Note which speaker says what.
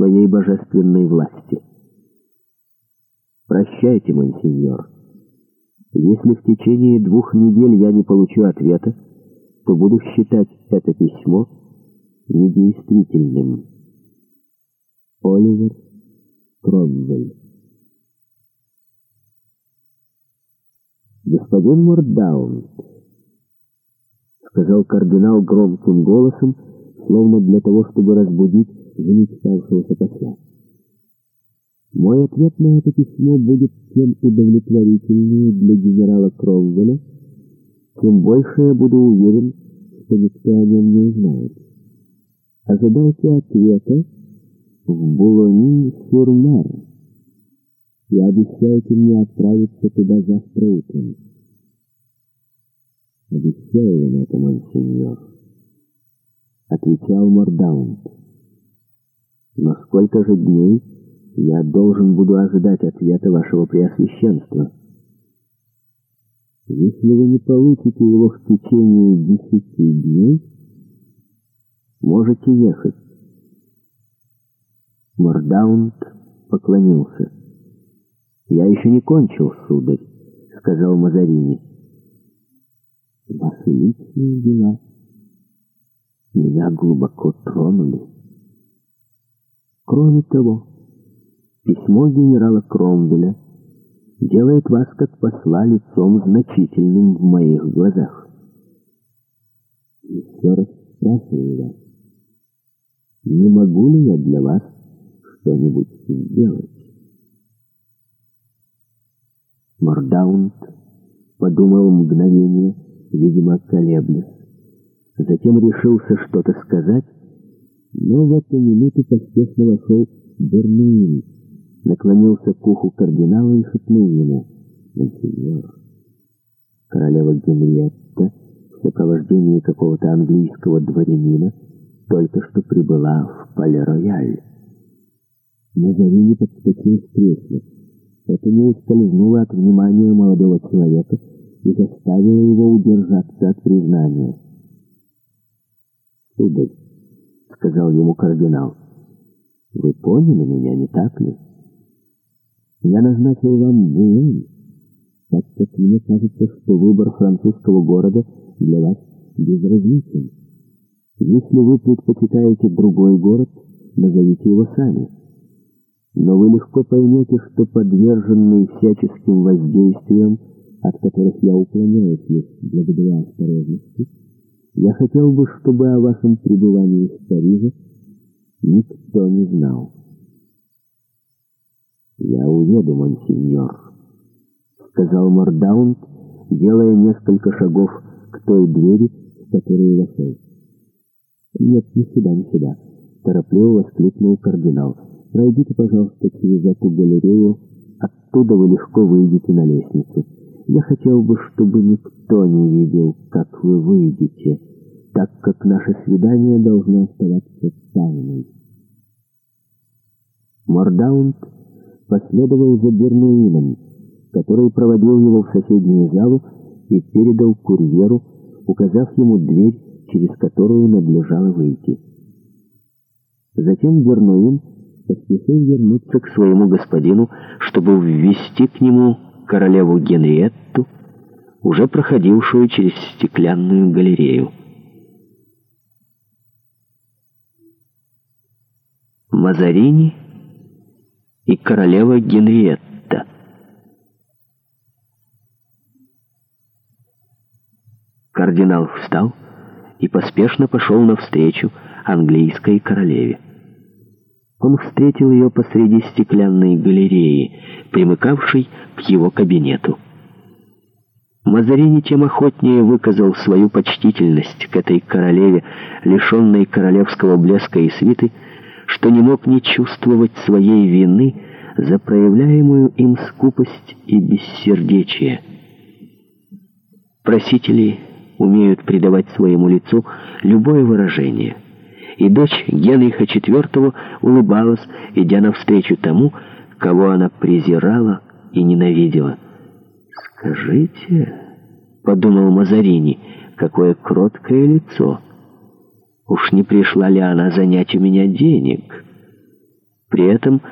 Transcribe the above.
Speaker 1: своей божественной власти. Прощайте, мансиньор. Если в течение двух недель я не получу ответа, то буду считать это письмо недействительным. Оливер Кромвель «Господин Мордаун», — сказал кардинал громким голосом, словно для того, чтобы разбудить замечтавшегося посла. Мой ответ на это письмо будет тем удовлетворительнее для генерала Кромвеля, тем больше я буду уверен, что никто о нем не узнает. Ожидайте ответа в Булони-Сюрмер и обещайте мне отправиться туда завтра утром. Обещаю вам это, мой сеньор, отвечал Мордаунд. Но сколько же дней я должен буду ожидать ответа вашего преосвященства? Если вы не получите его в течение десяти дней, можете ехать. Мордаунд поклонился. «Я еще не кончил, сударь», — сказал Мазарини. «Ваши личные дела меня глубоко тронули». Кроме того, письмо генерала Кромвеля делает вас, как посла, лицом значительным в моих глазах. Еще раз спрашиваю вас, не могу ли я для вас что-нибудь сделать? Мордаунд подумал мгновение, видимо, колеблясь. Затем решился что-то сказать, но в эту минуту поспешно вошел Бернулин, наклонился к уху кардинала и шепнул ему «Монсеньор». Королева Генриетта в сопровождении какого-то английского дворянина только что прибыла в Пале-Рояль. Мазарини подскочил в кресле. Это не ускользнуло от внимания молодого человека и заставило его удержаться от признания. «Сударь, сказал ему кардинал. «Вы поняли меня, не так ли? Я назначил вам дуэль, так как мне кажется, что выбор французского города для вас безразличен. Если вы предпочитаете другой город, назовите его сами. Но вы легко поймете, что подверженные всяческим воздействиям, от которых я уклоняюсь лишь благодаря осторожности, я хотел бы, чтобы о вашем пребывании в Париже никто не знал. Я уеду, монсеньор, сказал Мордаунд, делая несколько шагов к той двери, в которую вошел. Нет, не сюда, не сюда, торопливо воскликнул кардинал. Пройдите, пожалуйста, через эту галерею, оттуда вы легко выйдете на лестницу. Я хотел бы, чтобы никто не видел, как вы выйдете, так как наше свидание должно оставаться тайной. Мордаунд последовал за Бернуином, который проводил его в соседнюю залу и передал курьеру, указав ему дверь, через которую надлежало выйти. Затем Бернуин поспешил вернуться к своему господину, чтобы ввести к нему королеву Генриет, уже проходившую через стеклянную галерею. Мазарини и королева Генриетта. Кардинал встал и поспешно пошел навстречу английской королеве. Он встретил ее посреди стеклянной галереи, примыкавшей к его кабинету. Мазарини тем охотнее выказал свою почтительность к этой королеве, лишенной королевского блеска и свиты, что не мог не чувствовать своей вины за проявляемую им скупость и бессердечие. Просители умеют придавать своему лицу любое выражение, и дочь Генриха IV улыбалась, идя навстречу тому, кого она презирала и ненавидела — «Скажите», — подумал Мазарини, — «какое кроткое лицо! Уж не пришла ли она занять у меня денег?» При этом